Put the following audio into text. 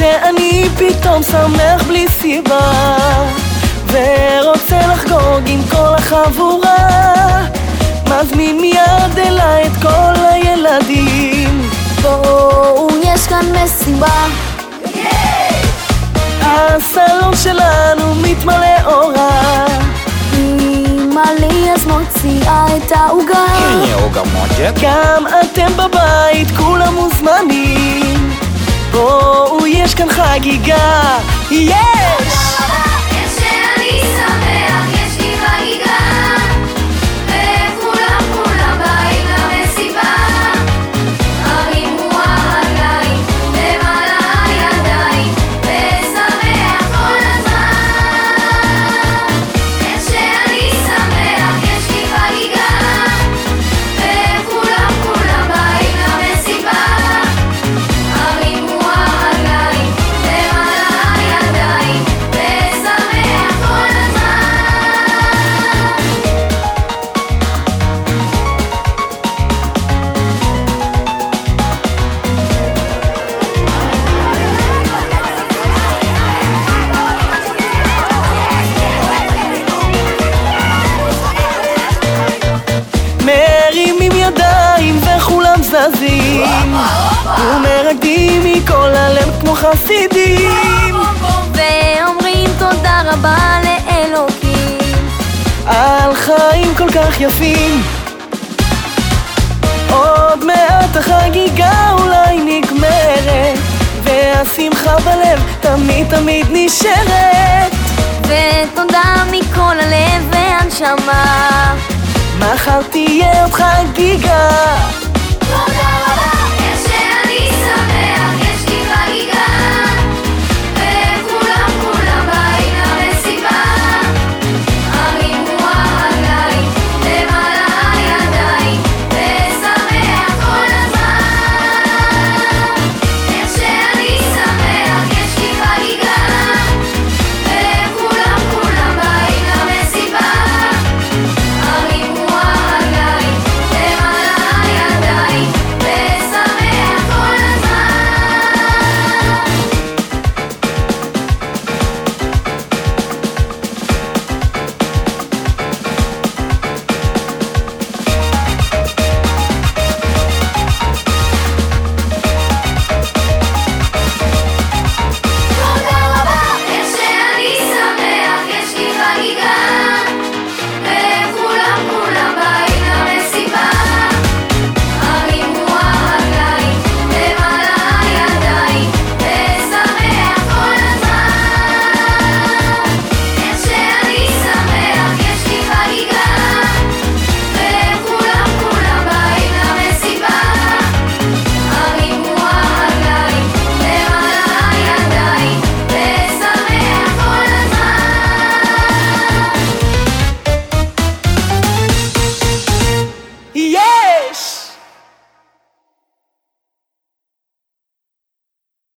שאני פתאום שמח בלי סיבה ורוצה לחגוג עם כל החבורה. מזמין מיד אליי את כל הילדים. בואו, יש כאן מסיבה. הסלון שלנו מתמלא אורה. אמא לי אז מוציאה את העוגה. גם אתם בבית כולם מוזמנים בואו יש כאן חגיגה יש! ומרקדים מכל הלב כמו חסידים. ואומרים תודה רבה לאלוקים. על חיים כל כך יפים. עוד מעט החגיגה אולי נגמרת והשמחה בלב תמיד תמיד נשארת. ותודה מכל הלב והנשמה. מחר תהיה עוד חגיגה